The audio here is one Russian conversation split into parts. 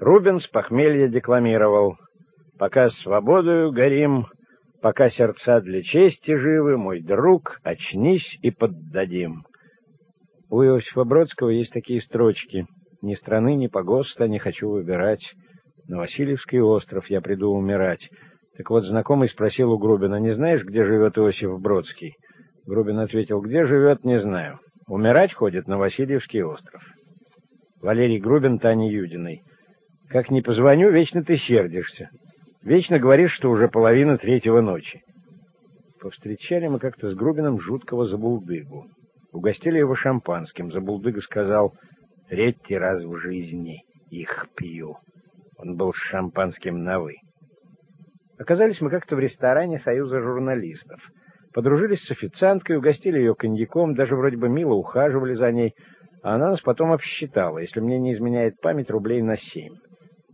Рубин с похмелья декламировал «Пока свободою горим, пока сердца для чести живы, мой друг, очнись и поддадим». У Иосифа Бродского есть такие строчки «Ни страны, ни погоста не хочу выбирать, на Васильевский остров я приду умирать». Так вот, знакомый спросил у Грубина, «Не знаешь, где живет Иосиф Бродский?» Грубин ответил, «Где живет, не знаю. Умирать ходит на Васильевский остров». Валерий Грубин Тане Юдиной. «Как не позвоню, вечно ты сердишься. Вечно говоришь, что уже половина третьего ночи». Повстречали мы как-то с Грубиным жуткого забулдыгу. Угостили его шампанским. Забулдыга сказал, «Третий раз в жизни их пью». Он был с шампанским на «вы». Оказались мы как-то в ресторане Союза журналистов. Подружились с официанткой, угостили ее коньяком, даже вроде бы мило ухаживали за ней, а она нас потом обсчитала, если мне не изменяет память, рублей на семь.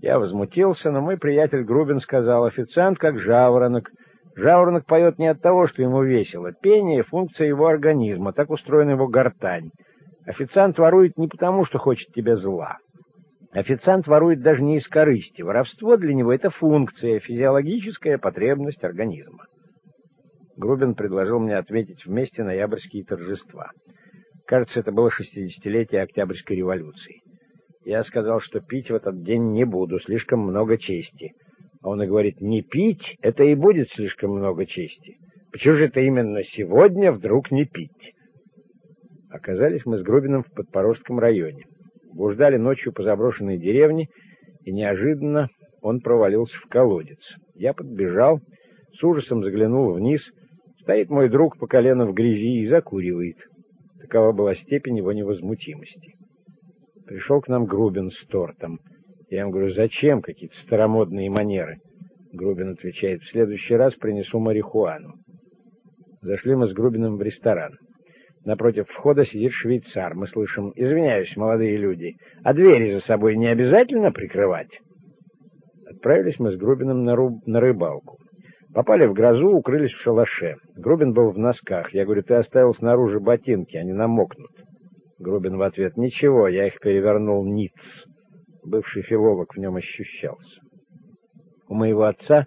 Я возмутился, но мой приятель Грубин сказал, официант как жаворонок, Жаворонок поет не от того, что ему весело. Пение — функция его организма, так устроена его гортань. Официант ворует не потому, что хочет тебе зла. Официант ворует даже не из корысти. Воровство для него — это функция, физиологическая потребность организма. Грубин предложил мне отметить вместе ноябрьские торжества. Кажется, это было шестидесятилетие Октябрьской революции. Я сказал, что пить в этот день не буду, слишком много чести. А он и говорит, не пить — это и будет слишком много чести. Почему же это именно сегодня вдруг не пить? Оказались мы с Грубиным в Подпорожском районе. Блуждали ночью по заброшенной деревне, и неожиданно он провалился в колодец. Я подбежал, с ужасом заглянул вниз. Стоит мой друг по колено в грязи и закуривает. Такова была степень его невозмутимости. Пришел к нам Грубин с тортом — я ему говорю, зачем какие-то старомодные манеры? Грубин отвечает, в следующий раз принесу марихуану. Зашли мы с Грубиным в ресторан. Напротив входа сидит швейцар. Мы слышим, извиняюсь, молодые люди, а двери за собой не обязательно прикрывать? Отправились мы с Грубиным на, руб... на рыбалку. Попали в грозу, укрылись в шалаше. Грубин был в носках. Я говорю, ты оставил снаружи ботинки, они намокнут. Грубин в ответ, ничего, я их перевернул ниц. Бывший филолог в нем ощущался. У моего отца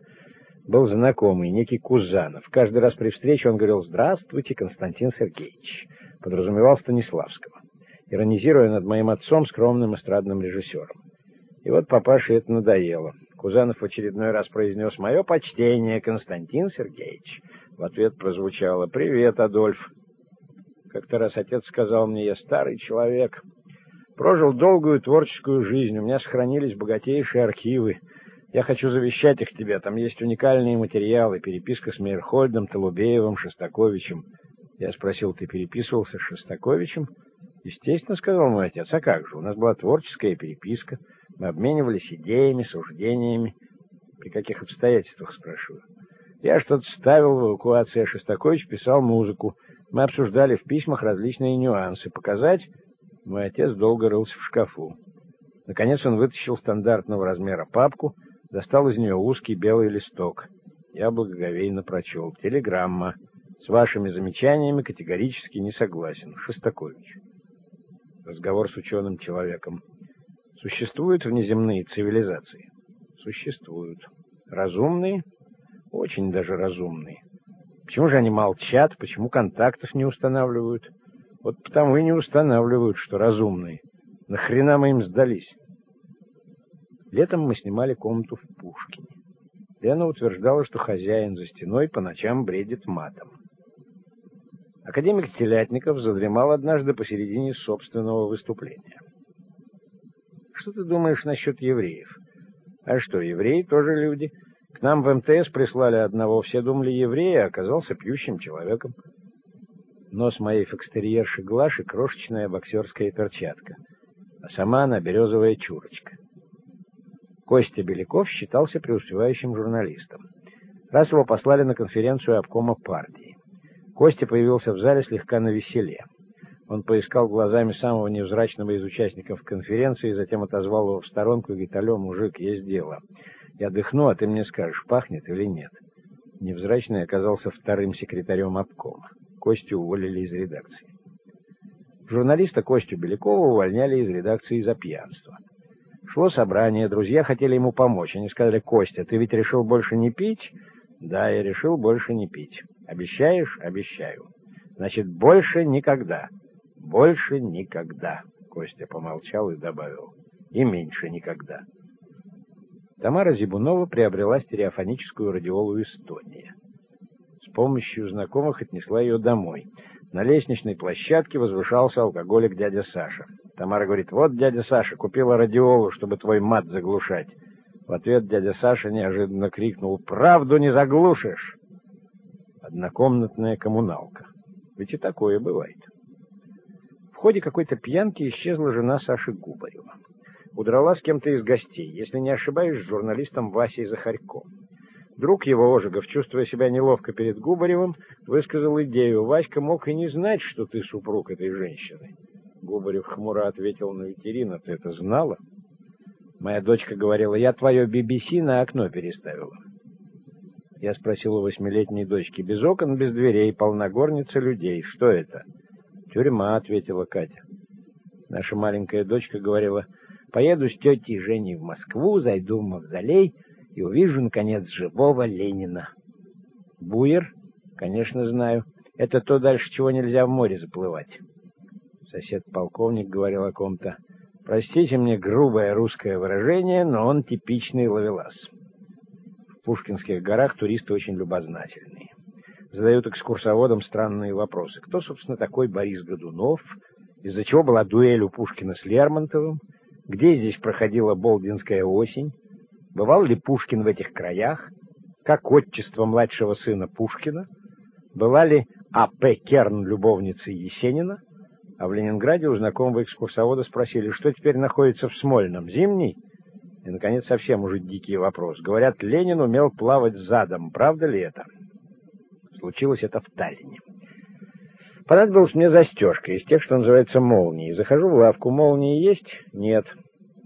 был знакомый, некий Кузанов. Каждый раз при встрече он говорил «Здравствуйте, Константин Сергеевич», подразумевал Станиславского, иронизируя над моим отцом, скромным эстрадным режиссером. И вот папаше это надоело. Кузанов в очередной раз произнес «Мое почтение, Константин Сергеевич». В ответ прозвучало «Привет, Адольф». Как-то раз отец сказал мне «Я старый человек». Прожил долгую творческую жизнь, у меня сохранились богатейшие архивы. Я хочу завещать их тебе, там есть уникальные материалы, переписка с Мейерхольдом, Толубеевым, Шостаковичем. Я спросил, ты переписывался с Шостаковичем? Естественно, сказал мой отец, а как же, у нас была творческая переписка, мы обменивались идеями, суждениями. При каких обстоятельствах, спрашиваю. Я что-то ставил в эвакуации, а Шостакович писал музыку. Мы обсуждали в письмах различные нюансы. Показать мой отец долго рылся в шкафу. Наконец он вытащил стандартного размера папку, достал из нее узкий белый листок. Я благоговейно прочел. «Телеграмма. С вашими замечаниями категорически не согласен. Шостакович». Разговор с ученым человеком. Существуют внеземные цивилизации? Существуют. Разумные? Очень даже разумные. Почему же они молчат? Почему контактов не устанавливают? Вот потому и не устанавливают, что разумные. Нахрена мы им сдались? Летом мы снимали комнату в Пушкине. Лена утверждала, что хозяин за стеной по ночам бредит матом. Академик Телятников задремал однажды посередине собственного выступления. Что ты думаешь насчет евреев? А что, евреи тоже люди? К нам в МТС прислали одного, все думали еврея, оказался пьющим человеком. Нос моей фокстерьерши Глаши — крошечная боксерская перчатка, а сама она — березовая чурочка. Костя Беляков считался преуспевающим журналистом. Раз его послали на конференцию обкома партии. Костя появился в зале слегка навеселе. Он поискал глазами самого невзрачного из участников конференции, затем отозвал его в сторонку и говорит, «Алло, мужик, есть дело. Я дыхну, а ты мне скажешь, пахнет или нет». Невзрачный оказался вторым секретарем обкома. Костю уволили из редакции. Журналиста Костю Белякова увольняли из редакции за пьянство. Шло собрание, друзья хотели ему помочь. Они сказали, Костя, ты ведь решил больше не пить? Да, я решил больше не пить. Обещаешь? Обещаю. Значит, больше никогда. Больше никогда. Костя помолчал и добавил. И меньше никогда. Тамара Зибунова приобрела стереофоническую радиолу «Эстония». С помощью знакомых отнесла ее домой. На лестничной площадке возвышался алкоголик дядя Саша. Тамара говорит, вот дядя Саша купила радиолу, чтобы твой мат заглушать. В ответ дядя Саша неожиданно крикнул, правду не заглушишь. Однокомнатная коммуналка. Ведь и такое бывает. В ходе какой-то пьянки исчезла жена Саши Губарева. Удрала с кем-то из гостей, если не ошибаюсь, с журналистом Васей Захарьком. Друг его, Ожегов, чувствуя себя неловко перед Губаревым, высказал идею. «Васька мог и не знать, что ты супруг этой женщины». Губарев хмуро ответил, «Ну, Екатерина, ты это знала?» Моя дочка говорила, «Я твое BBC на окно переставила». Я спросил у восьмилетней дочки, «Без окон, без дверей, полногорница людей. Что это?» «Тюрьма», — ответила Катя. Наша маленькая дочка говорила, «Поеду с тетей Женей в Москву, зайду в мавзолей» и увижу, наконец, живого Ленина. Буер? Конечно, знаю. Это то дальше, чего нельзя в море заплывать. Сосед-полковник говорил о ком-то. Простите мне грубое русское выражение, но он типичный ловелас. В Пушкинских горах туристы очень любознательные. Задают экскурсоводам странные вопросы. Кто, собственно, такой Борис Годунов? Из-за чего была дуэль у Пушкина с Лермонтовым? Где здесь проходила Болдинская осень? Бывал ли Пушкин в этих краях? Как отчество младшего сына Пушкина? Была ли А.П. Керн любовницей Есенина? А в Ленинграде у знакомого экскурсовода спросили, что теперь находится в Смольном, зимний? И, наконец, совсем уже дикий вопрос. Говорят, Ленин умел плавать задом. Правда ли это? Случилось это в Таллине. Понадобилась мне застежка из тех, что называется молнией. Захожу в лавку. Молнии есть? Нет.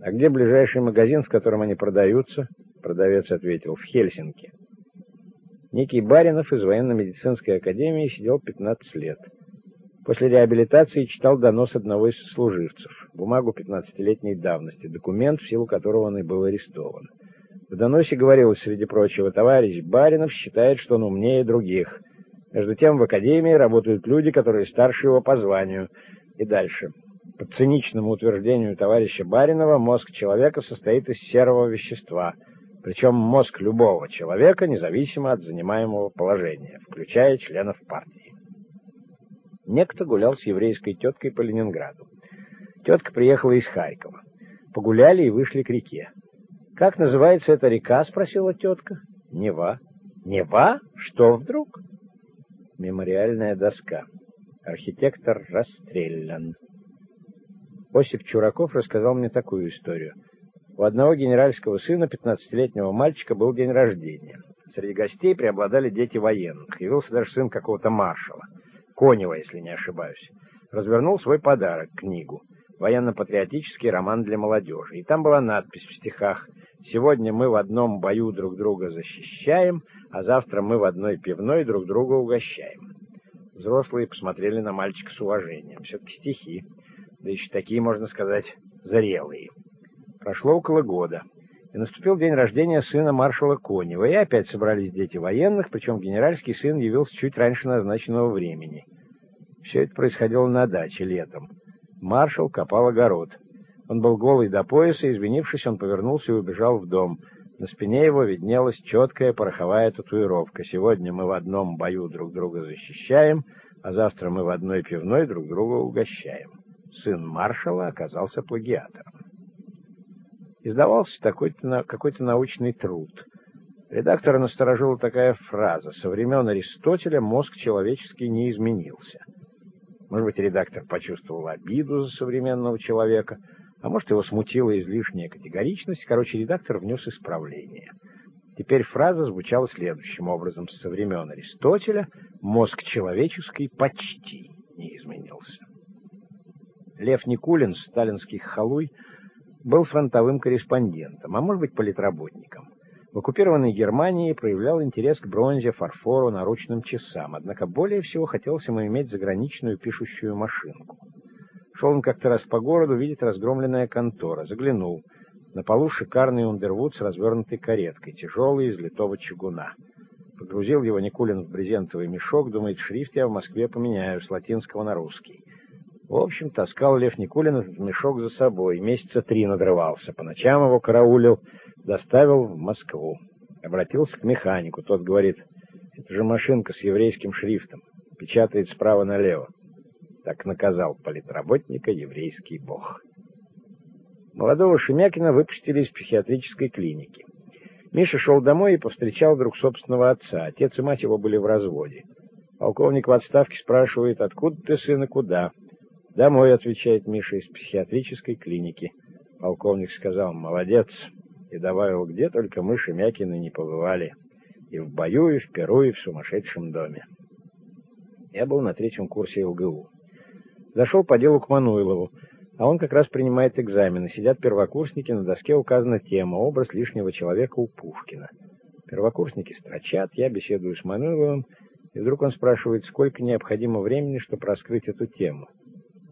«А где ближайший магазин, в котором они продаются?» Продавец ответил, «В Хельсинки». Некий Баринов из военно-медицинской академии сидел 15 лет. После реабилитации читал донос одного из служивцев, бумагу 15-летней давности, документ, в силу которого он и был арестован. В доносе говорилось, среди прочего, товарищ Баринов считает, что он умнее других. Между тем в академии работают люди, которые старше его по званию. И дальше. По циничному утверждению товарища Баринова, мозг человека состоит из серого вещества, причем мозг любого человека, независимо от занимаемого положения, включая членов партии. Некто гулял с еврейской теткой по Ленинграду. Тетка приехала из Харькова. Погуляли и вышли к реке. «Как называется эта река?» — спросила тетка. «Нева». «Нева? Что вдруг?» Мемориальная доска. Архитектор расстрелян. Осип Чураков рассказал мне такую историю. У одного генеральского сына, 15-летнего мальчика, был день рождения. Среди гостей преобладали дети военных. Явился даже сын какого-то маршала. Конева, если не ошибаюсь. Развернул свой подарок, книгу. Военно-патриотический роман для молодежи. И там была надпись в стихах «Сегодня мы в одном бою друг друга защищаем, а завтра мы в одной пивной друг друга угощаем». Взрослые посмотрели на мальчика с уважением. Все-таки стихи да еще такие, можно сказать, зрелые. Прошло около года, и наступил день рождения сына маршала Конева, и опять собрались дети военных, причем генеральский сын явился чуть раньше назначенного времени. Все это происходило на даче летом. Маршал копал огород. Он был голый до пояса, извинившись, он повернулся и убежал в дом. На спине его виднелась четкая пороховая татуировка. «Сегодня мы в одном бою друг друга защищаем, а завтра мы в одной пивной друг друга угощаем» сын маршала оказался плагиатором. Издавался такой-то, какой-то научный труд. Редактора насторожила такая фраза «Со времен Аристотеля мозг человеческий не изменился». Может быть, редактор почувствовал обиду за современного человека, а может, его смутила излишняя категоричность. Короче, редактор внес исправление. Теперь фраза звучала следующим образом. Со времен Аристотеля мозг человеческий почти не изменился. Лев Никулин, сталинский халуй, был фронтовым корреспондентом, а может быть политработником. В оккупированной Германии проявлял интерес к бронзе, фарфору, наручным часам, однако более всего хотелось ему иметь заграничную пишущую машинку. Шел он как-то раз по городу, видит разгромленная контора, заглянул. На полу шикарный ундервуд с развернутой кареткой, тяжелый, из литого чугуна. Погрузил его Никулин в брезентовый мешок, думает, шрифт я в Москве поменяю с латинского на русский. В общем, таскал Лев Никулин этот мешок за собой, месяца три надрывался, по ночам его караулил, доставил в Москву. Обратился к механику, тот говорит, это же машинка с еврейским шрифтом, печатает справа налево. Так наказал политработника еврейский бог. Молодого Шемякина выпустили из психиатрической клиники. Миша шел домой и повстречал вдруг собственного отца. Отец и мать его были в разводе. Полковник в отставке спрашивает, откуда ты, сын, и куда? Домой, отвечает Миша из психиатрической клиники. Полковник сказал, молодец, и добавил, где только мы, Шемякины, не побывали. И в бою, и в Перу, и в сумасшедшем доме. Я был на третьем курсе ЛГУ. Зашел по делу к Мануилову. А он как раз принимает экзамены. Сидят первокурсники, на доске указана тема «Образ лишнего человека у Пушкина». Первокурсники строчат, я беседую с Мануиловым, и вдруг он спрашивает, сколько необходимо времени, чтобы раскрыть эту тему.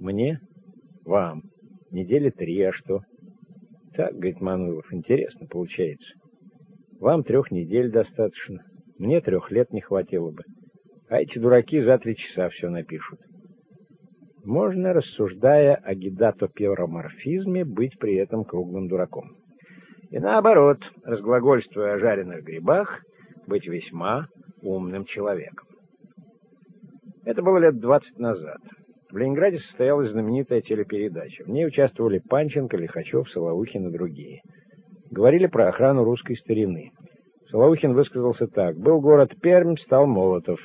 Мне? Вам. Недели три, а что? Так, говорит Мануилов, интересно получается. Вам трех недель достаточно. Мне трех лет не хватило бы. А эти дураки за три часа все напишут. Можно, рассуждая о гидатопироморфизме, быть при этом круглым дураком. И наоборот, разглагольствуя о жареных грибах, быть весьма умным человеком. Это было лет двадцать назад. В Ленинграде состоялась знаменитая телепередача. В ней участвовали Панченко, Лихачев, Соловухин и другие. Говорили про охрану русской старины. Соловухин высказался так. «Был город Пермь, стал Молотов.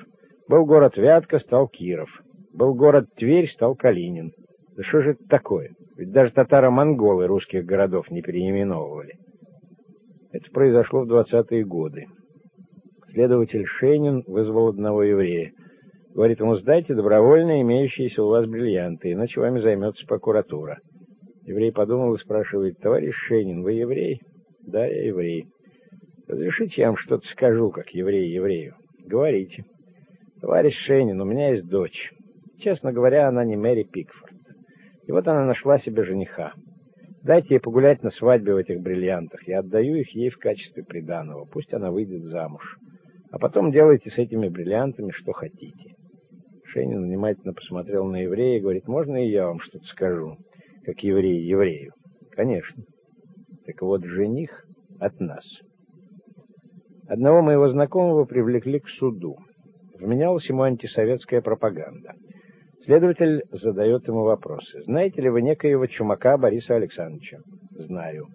Был город Вятка, стал Киров. Был город Тверь, стал Калинин. Да что же это такое? Ведь даже татаро-монголы русских городов не переименовывали. Это произошло в двадцатые годы. Следователь Шейнин вызвал одного еврея. Говорит ему, сдайте добровольно имеющиеся у вас бриллианты, иначе вами займется прокуратура. Еврей подумал и спрашивает, товарищ Шейнин, вы еврей? Да, я еврей. Разрешите я вам что-то скажу, как еврей еврею? Говорите. Товарищ Шейнин, у меня есть дочь. Честно говоря, она не Мэри Пикфорд. И вот она нашла себе жениха. Дайте ей погулять на свадьбе в этих бриллиантах. Я отдаю их ей в качестве приданого. Пусть она выйдет замуж. А потом делайте с этими бриллиантами что хотите. Шенин внимательно посмотрел на еврея и говорит, можно и я вам что-то скажу, как еврей еврею? Конечно. Так вот, жених от нас. Одного моего знакомого привлекли к суду. Вменялась ему антисоветская пропаганда. Следователь задает ему вопросы. Знаете ли вы некоего чумака Бориса Александровича? Знаю.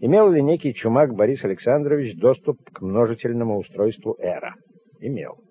Имел ли некий чумак Борис Александрович доступ к множительному устройству эра? Имел.